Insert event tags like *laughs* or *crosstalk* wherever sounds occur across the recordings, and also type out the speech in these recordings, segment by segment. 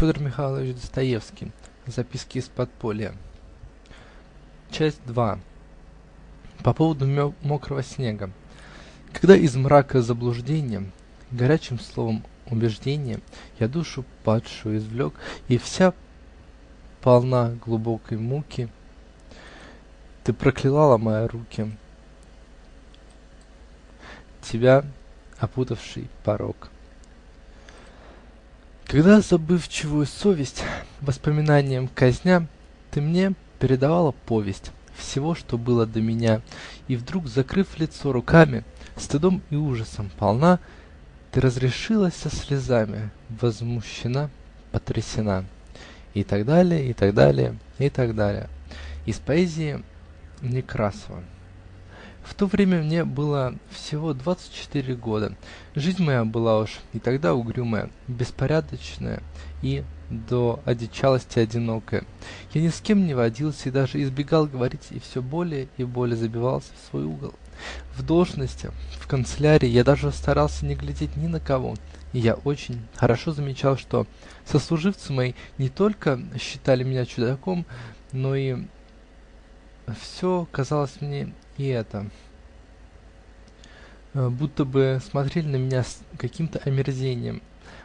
Федор Михайлович Достоевский "Записки из подполья", часть два. По поводу мокрого снега. Когда из мрака заблуждения, горячим словом убеждения, я душу падшую извлек, и вся полна глубокой муки, ты прокляла, ломая руки, тебя опутавший порок. Когда забывчивую совесть воспоминанием казня, ты мне передавала повесть всего, что было до меня, и вдруг, закрыв лицо руками, стыдом и ужасом полна, ты разрешилась со слезами, возмущена, потрясена. И так далее, и так далее, и так далее. Из поэзии Некрасова. В то время мне было всего двадцать четыре года. Жизнь моя была уж и тогда угрюмая, беспорядочная и до одичалости одинокая. Я ни с кем не водился и даже избегал говорить, и все более и более забивался в свой угол. В должности, в канцелярии я даже старался не глядеть ни на кого, и я очень хорошо замечал, что сослуживцы мои не только считали меня чудаком, но и все казалось мне и это, будто бы смотрели на меня с каким-то омерзением.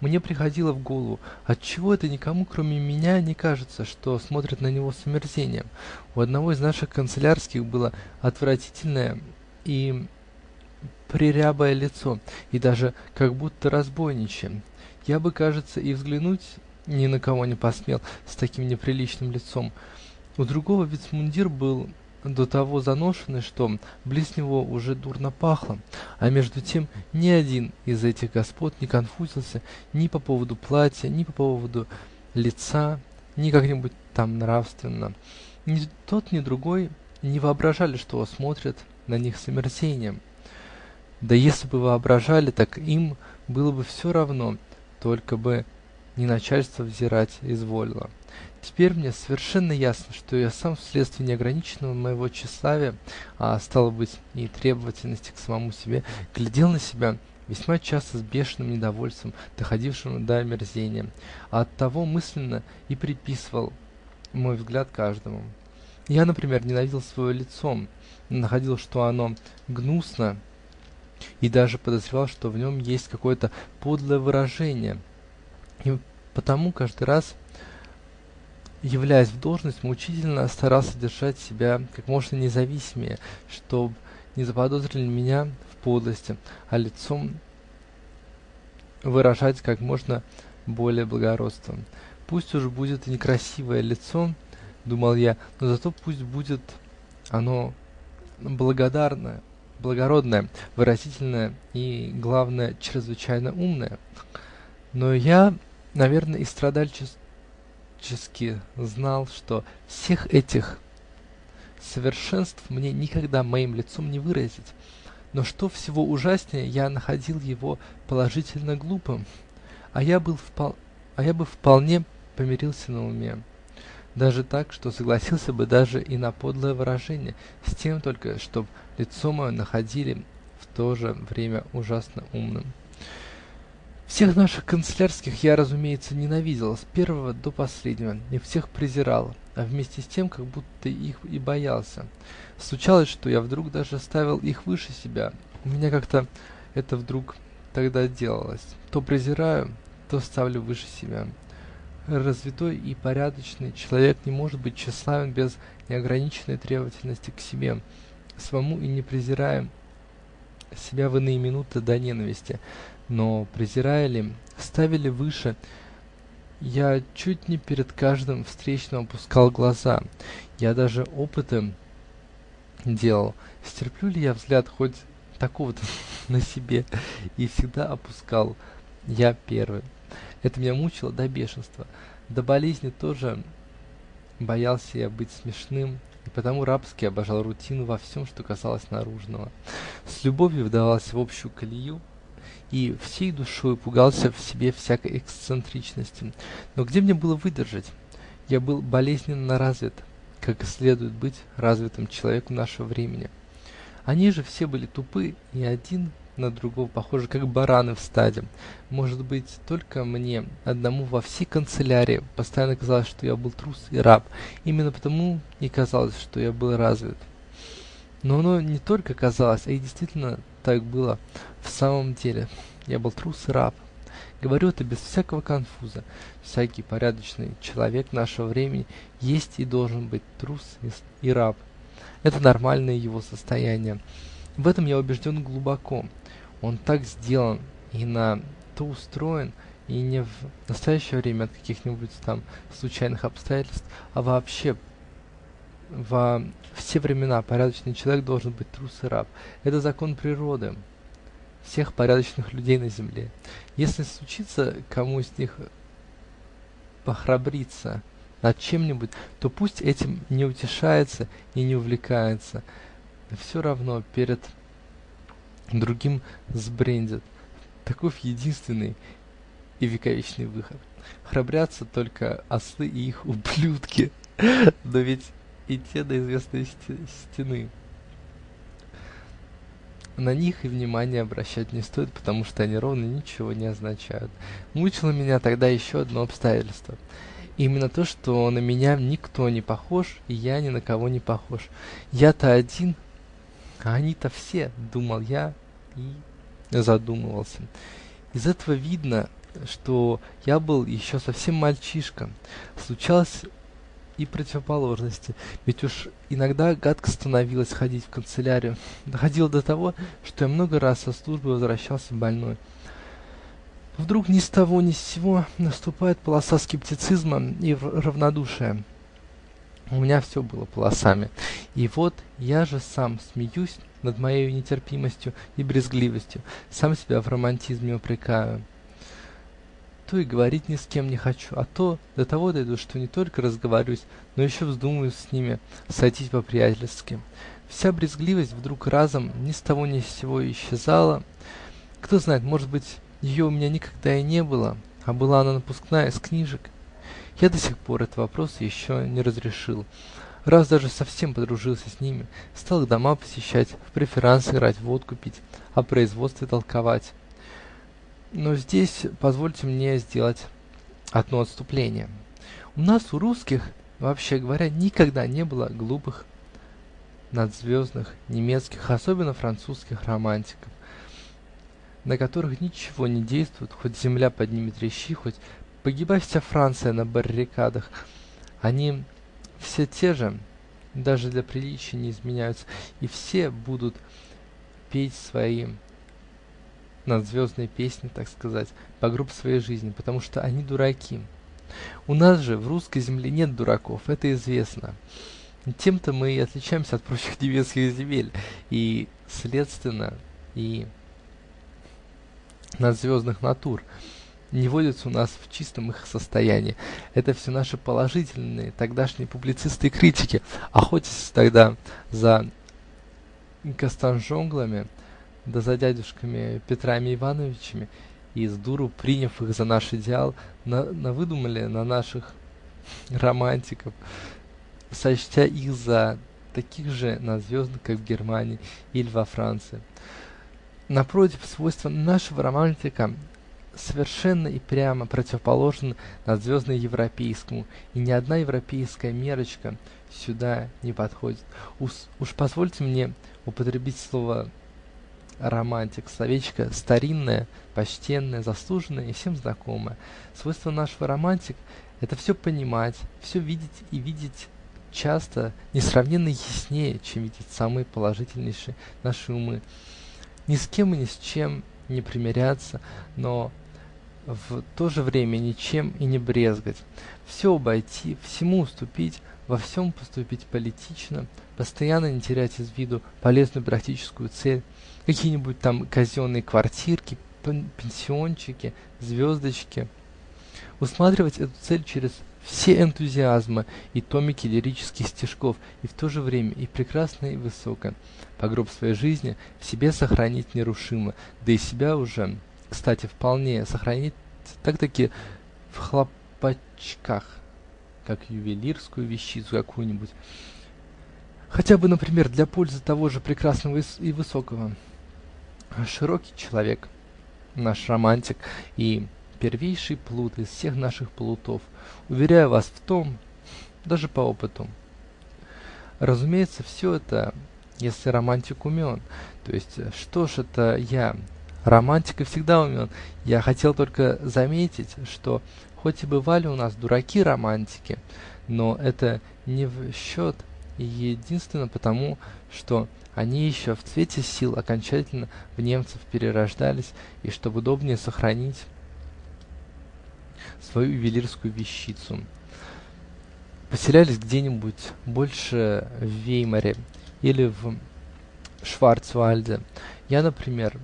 Мне приходило в голову: отчего это никому, кроме меня, не кажется, что смотрят на него с омерзением? У одного из наших канцелярских было отвратительное и прерябое лицо, и даже как будто разбойничье. Я бы, кажется, и взглянуть ни на кого не посмел с таким неприличным лицом. У другого вицмундир был до того заношенный, что близ него уже дурно пахло, а между тем ни один из этих господ не конфузился ни по поводу платья, ни по поводу лица, ни как-нибудь там нравственно. Ни тот, ни другой не воображали, что смотрят на них с омерзением. Да если бы воображали, так им было бы все равно, только бы не начальство взирать изволило. Теперь мне совершенно ясно, что я сам вследствие неограниченного моего тщеславия, а стало быть и требовательности к самому себе, глядел на себя весьма часто с бешеным недовольством, доходившим до омерзения, а оттого мысленно и приписывал мой взгляд каждому. Я, например, ненавидел свое лицо, находил, что оно гнусно, и даже подозревал, что в нем есть какое-то подлое выражение, и потому каждый раз являясь в должность, мучительно старался держать себя как можно независимее, чтоб не заподозрили меня в подлости, а лицом выражать как можно более благородство. Пусть уж будет и некрасивое лицо, думал я, но зато пусть будет оно благодарное, благородное, выразительное и, главное, чрезвычайно умное. Но я, наверно, и страдальчески практически знал, что всех этих совершенств мне никогда моим лицом не выразить, но что всего ужаснее, я находил его положительно глупым, а а я бы вполне помирился на уме, даже так, что согласился бы даже и на подлое выражение, с тем только, чтоб лицо мое находили в то же время ужасно умным. Всех наших канцелярских я, разумеется, ненавидел с первого до последнего и всех презирал, а вместе с тем как будто их и боялся. Случалось, что я вдруг даже ставил их выше себя. У меня как-то это вдруг тогда делалось: то презираю, то ставлю выше себя. Развитой и порядочный человек не может быть тщеславен без неограниченной требовательности к себе самому и не презирая себя в иные минуты до ненависти но, презирая ли, ставя ли выше, я чуть не перед каждым встречным опускал глаза. Я даже опыты делал, стерплю ли я взгляд хоть такого-то *laughs* на себе, и всегда опускал я первый. Это меня мучило до бешенства. До болезни тоже боялся я быть смешным, потому рабски обожал рутину во всем, что касалось наружного. С любовью вдавался в общую колею, и всей душой пугался в себе всякой эксцентричности. Но где мне было выдержать? Я был болезненно развит, как и следует быть развитым человеку нашего времени. Они же все были тупы, и один на другого похожи, как бараны в стаде: может быть, только мне одному во всей канцелярии постоянно казалось, что я был трус и раб, именно потому и казалось, что я был развит. Но оно не только казалось, а и действительно так было в самом деле: я был трус и раб. Говорю это без всякого конфуза: всякий порядочный человек нашего времени есть и должен быть трус и раб это нормальное его состояние. В этом я убежден глубоко. Он так сделан и на то устроен, и не в настоящее время от каких-нибудь там случайных обстоятельств, а вообще во все времена порядочный человек должен быть трус и раб. Это закон природы всех порядочных людей на земле. Если случится кому из них похрабриться над чем-нибудь, то пусть этим не утешается и не увлекается, все равно перед другим сбрендит. Таков единственный и вековечный выход. Храбрятся только ослы и их ублюдки, но ведь и те до известной стены. На них и внимания обращать не стоит, потому что они ровно ничего не означают. Мучило меня тогда еще одно обстоятельство именно то, что на меня никто не похож и я ни на кого не похож. Я-то один, а они-то все, думал я и задумывался. Из этого видно, что я был еще совсем мальчишка. Случалось и противоположности, ведь уж иногда гадко становилось ходить в канцелярию. Доходило до того, что я много раз со службы возвращался больной. Вдруг ни с того ни с сего наступает полоса скептицизма и равнодушия. У меня все было полосами. И вот я же сам смеюсь над моею нетерпимостью и брезгливостью, сам себя в романтизме упрекаю. То и говорить ни с кем не хочу, а то до того дойду, что не только разговорюсь, но еще вздумаю с ними сойтись по-приятельски. Вся брезгливость вдруг разом ни с того ни с сего исчезала. Кто знает, может быть, ее у меня никогда и не было, а была она напускная, из книжек. Я до сих пор этот вопрос еще не разрешил. Раз даже совсем подружился с ними, стал их дома посещать, в преферанс играть, водку пить, о производстве толковать. Но здесь позвольте мне сделать одно отступление. У нас, у русских, вообще говоря, никогда не было глупых, надзвездных, немецких, особенно французских романтиков на которых ничего не действует, хоть земля поднимет трещи, хоть погибай вся Франция на баррикадах, они все те же, даже для приличия не изменяются, и все будут петь свои надзвездные песни, так сказать, по гроб своей жизни, потому что они дураки. У нас же в русской земле нет дураков, это известно. Тем-то мы и отличаемся от прочих *laughs* немецких земель, и, следственно, и надзвездных натур не водятся у нас в чистом их состоянии. Это все наши положительные тогдашние публицисты и критики, охотясь тогда за Костанжонглами, да за дядюшками Петрами Ивановичами, и с дуру приняв их за наш идеал, на, навыдумали на наших романтиков, сочтя их за таких же надзвездных, как в Германии или во Франции. Напротив, свойства нашего романтика совершенно и прямо противоположны надзвездно-европейскому, и ни одна европейская мерочка сюда не подходит. Уж, позвольте мне употребить слово романтик, словечко старинное, почтенное, заслуженное и всем знакомое. Свойство нашего романтик – это все понимать, все видеть и видеть часто несравненно яснее, чем видят самые положительнейшие наши умы ни с кем и ни с чем не примиряться, но в то же время ничем и не брезгать, все обойти, всему уступить, во всем поступить политично, постоянно не терять из виду полезную практическую цель, какие-нибудь там казенные квартирки, пенсиончики, звездочки. Усматривать эту цель через все энтузиазмы и томики лирических стишков, и в то же время и прекрасное, и высокое. По гроб своей жизни в себе сохранить нерушимо, да и себя уже, кстати, вполне сохранить так-таки в хлопачках, как ювелирскую вещицу какую-нибудь. Хотя бы, например, для пользы того же прекрасного и высокого. широкий человек, наш романтик и первейший плут из всех наших плутов, уверяю вас в том, даже по опыту. Разумеется, все это, если романтик умен. То есть, что ж это я? Романтик и всегда умен. Я хотел только заметить, что хоть и бывали у нас дураки-романтики, но это не в счет единственно потому, что они еще в цвете сил окончательно в немцев перерождались, и чтобы удобнее сохранить свою ювелирскую вещицу. Поселялись где-нибудь больше в Веймаре или в Шварцвальде. Я, например,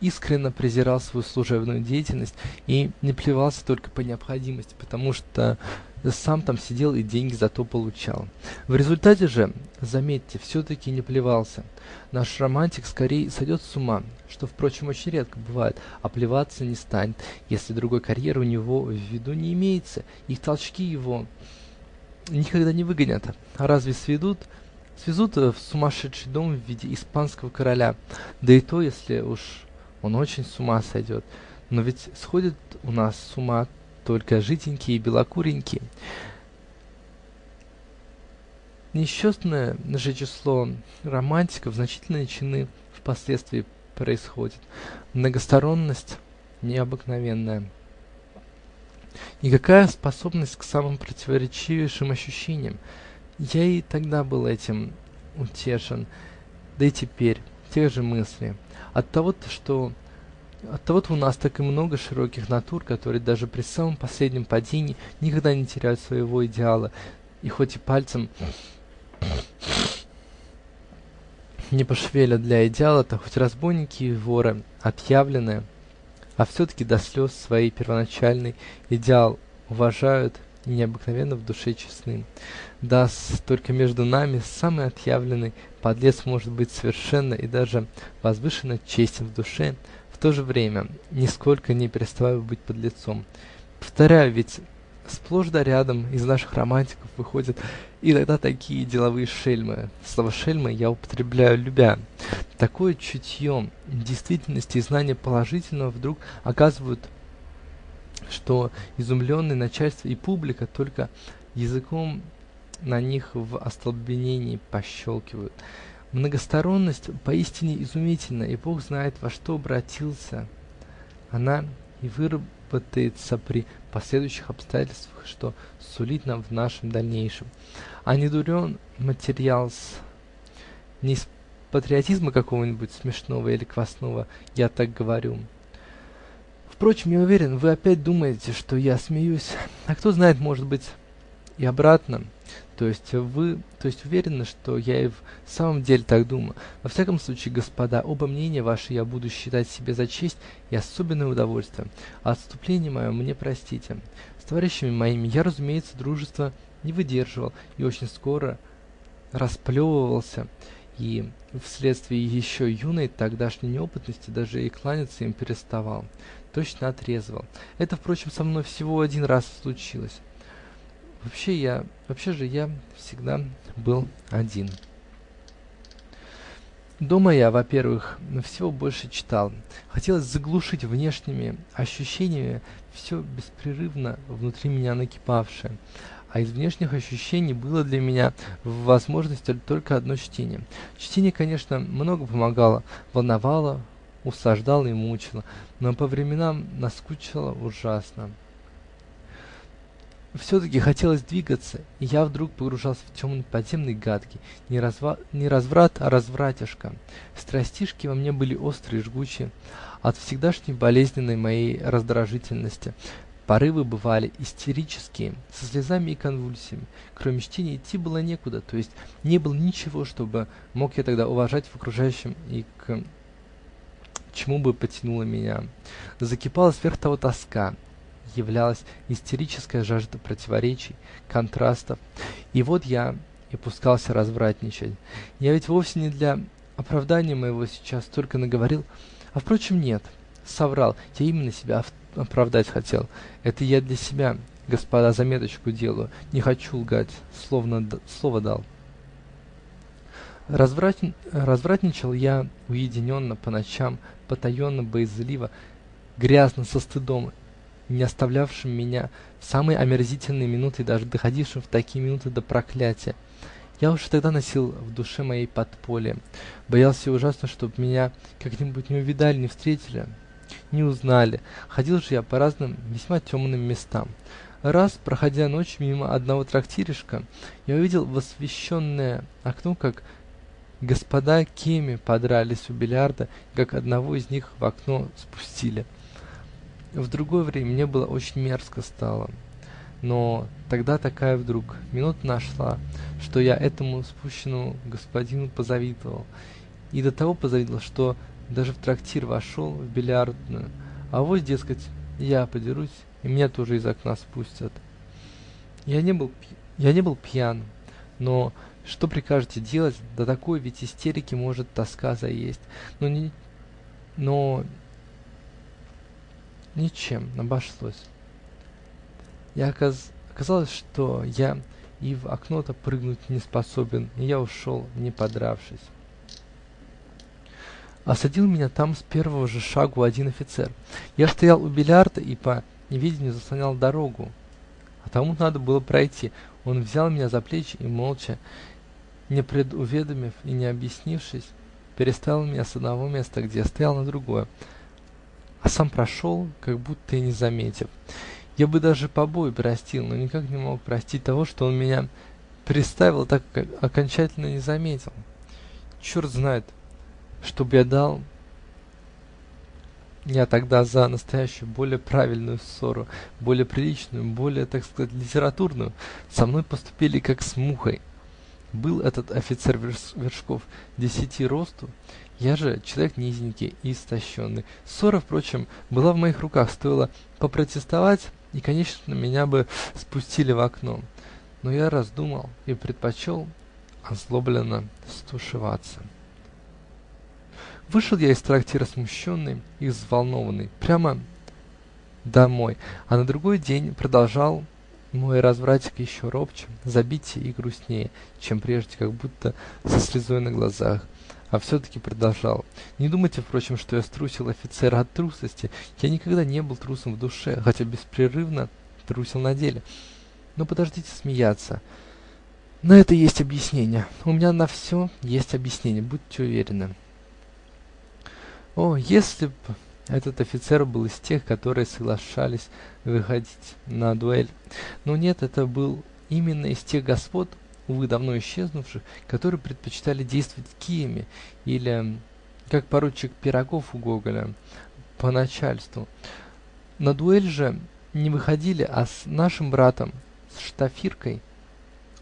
искренно презирал свою служебную деятельность и не плевался только по необходимости, потому что сам там сидел и деньги за то получал. В результате же, заметьте, все-таки не плевался. Наш романтик скорее сойдет с ума, что, впрочем, очень редко бывает, а плеваться не станет, если другой карьеры у него в виду не имеется, и толчки его никогда не выгонят. А разве сведут? Свезут в сумасшедший дом в виде испанского короля, да и то, если уж он очень с ума сойдет. Но ведь сходят у нас с ума только жиденькие и белокуренькие. Несчетное же число романтиков значительной чины впоследствии происходит. Многосторонность необыкновенная. И какая способность к самым противоречивейшим ощущениям! Я и тогда был этим утешен, да и теперь те же мысли. Оттого-то, у нас так и много широких натур, которые даже при самом последнем падении никогда не теряют своего идеала, и хоть и пальцем не пошевелят для идеала-то, хоть разбойники и воры отъявленные, а все-таки до слез свои первоначальный идеал уважают и необыкновенно в душе честны. Да, только между нами самый отъявленный подлец может быть совершенно и даже возвышенно честен в душе, в то же время нисколько не переставая быть подлецом. Повторяю, ведь сплошь да рядом из наших романтиков выходят иногда такие деловые шельмы. Слово "шельмы" я употребляю любя. Такое чутье действительности и знание положительного вдруг оказывают, что изумленное начальство и публика только языком на них в остолбенении пощелкивают. Многосторонность поистине изумительна, и Бог знает, во что обратился она и выработается при последующих обстоятельствах, что сулит нам в нашем дальнейшем. А не дурен материал с... не из патриотизма какого-нибудь смешного или квасного, я так говорю. Впрочем, я уверен, вы опять думаете, что я смеюсь, а кто знает, может быть, и обратно. То есть вы, то есть уверены, что я и в самом деле так думаю? Во всяком случае, господа, оба мнения ваши я буду считать себе за честь и особенное удовольствие, а отступление мое мне простите. С товарищами моими я, разумеется, дружества не выдерживал и очень скоро расплевывался, и вследствие еще юной тогдашней неопытности даже и кланяться им переставал, точно отрезвал. Это, впрочем, со мной всего один раз случилось. Вообще я, вообще же я всегда был один. Дома я, во-первых, всего больше читал. Хотелось заглушить внешними ощущениями все беспрерывно внутри меня накипавшее. А из внешних ощущений было для меня в возможности только одно чтение. Чтение, конечно, много помогало, волновало, услаждало и мучило, но по временам наскучило ужасно. Все-таки хотелось двигаться, и я вдруг погружался в темный подземный гадкий, не разврат, а развратишка. Страстишки во мне были острые и жгучие от всегдашней болезненной моей раздражительности. Порывы бывали истерические, со слезами и конвульсиями. Кроме чтения идти было некуда, то есть не было ничего, чтобы мог я тогда уважать в окружающем и к чему бы потянуло меня. Закипала сверх того тоска являлась истерическая жажда противоречий, контрастов. И вот я и пускался развратничать. Я ведь вовсе не для оправдания моего сейчас только наговорил, а впрочем нет, соврал. Я именно себя оправдать хотел. Это я для себя, господа, заметочку делаю. Не хочу лгать, словно слово дал. Развратничал я уединенно, по ночам, потаенно, боязливо, грязно, со стыдом, не оставлявшим меня в самые омерзительные минуты и даже доходившим в такие минуты до проклятия. Я уж и тогда носил в душе моей подполье, боялся ужасно, чтоб меня как-нибудь не увидали, не встретили, не узнали. Ходил же я по разным весьма темным местам. Раз, проходя ночью мимо одного трактиришка, я увидел в освещенное окно, как господа Кеми подрались у бильярда, как одного из них в окно спустили. В другое время мне было очень мерзко стало но тогда такая вдруг минута нашла, что я этому спущенному господину позавидовал, и до того позавидовал, что даже в трактир вошел, в бильярдную, авось, дескать, я подерусь, и меня тоже из окна спустят. Я не был я не был пьян, но что прикажете делать, до такой ведь истерики может тоска заесть, но ничем обошлось. Оказалось, что я и в окно-то прыгнуть не способен, и я ушел, не подравшись. Осадил меня там с первого же шагу один офицер. Я стоял у бильярда и по невидению заслонял дорогу, а тому надо было пройти. Он взял меня за плечи и молча, не предуведомив и не объяснившись, переставил меня с одного места, где я стоял, на другое, а сам прошел, как будто и не заметив. Я бы даже побои простил, но никак не мог простить того, что он меня приставил, так как окончательно не заметил. Черт знает, что б я дал я тогда за настоящую, более правильную ссору, более приличную, более, так сказать, литературную. Со мной поступили как с мухой. Был этот офицер вершков десяти росту, я же человек низенький и истощенный. Ссора, впрочем, была в моих руках, стоило попротестовать и, конечно, меня бы спустили в окно, но я раздумал и предпочел озлобленно стушеваться. Вышел я из трактира смущенный и взволнованный. Прямо домой, а на другой день продолжал мой развратик еще робче, забитее и грустнее, чем прежде, как будто со слезой на глазах а все-таки продолжал. Не думайте, впрочем, что я струсил офицера от трусости. Я никогда не был трусом в душе, хотя беспрерывно трусил на деле. Но подождите смеяться. На это есть объяснение. У меня на все есть объяснение, будьте уверены. О, если б этот офицер был из тех, которые соглашались выходить на дуэль. Но нет, это был именно из тех господ, увы, давно исчезнувших, которые предпочитали действовать киями или, как поручик Пирогов у Гоголя, по начальству. На дуэль же не выходили, а с нашим братом, с Штафиркой,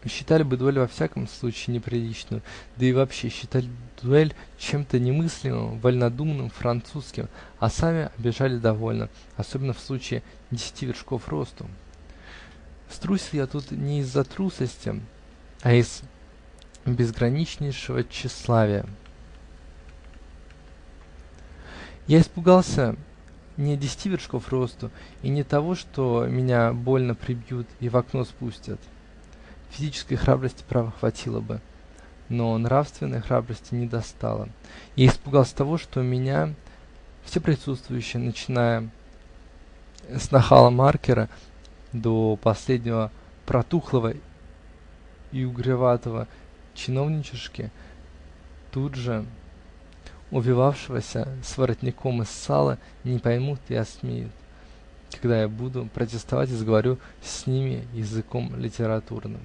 считали бы дуэль во всяком случае неприличную, да и вообще считали дуэль чем-то немыслимым, вольнодумным, французским, а сами обижали довольно, особенно в случае десяти вершков росту. Струсил я тут не из-за трусости, а из безграничнейшего тщеславия. Я испугался не десяти вершков росту и не того, что меня больно прибьют и в окно спустят. Физической храбрости, право, хватило бы, но нравственной храбрости не достало. Я испугался того, что меня все присутствующие, начиная с нахала Маркера до последнего протухлого и угреватого чиновничишки, тут же увивавшегося с воротником из сала, не поймут и осмеют, когда я буду протестовать и заговорю с ними языком литературным.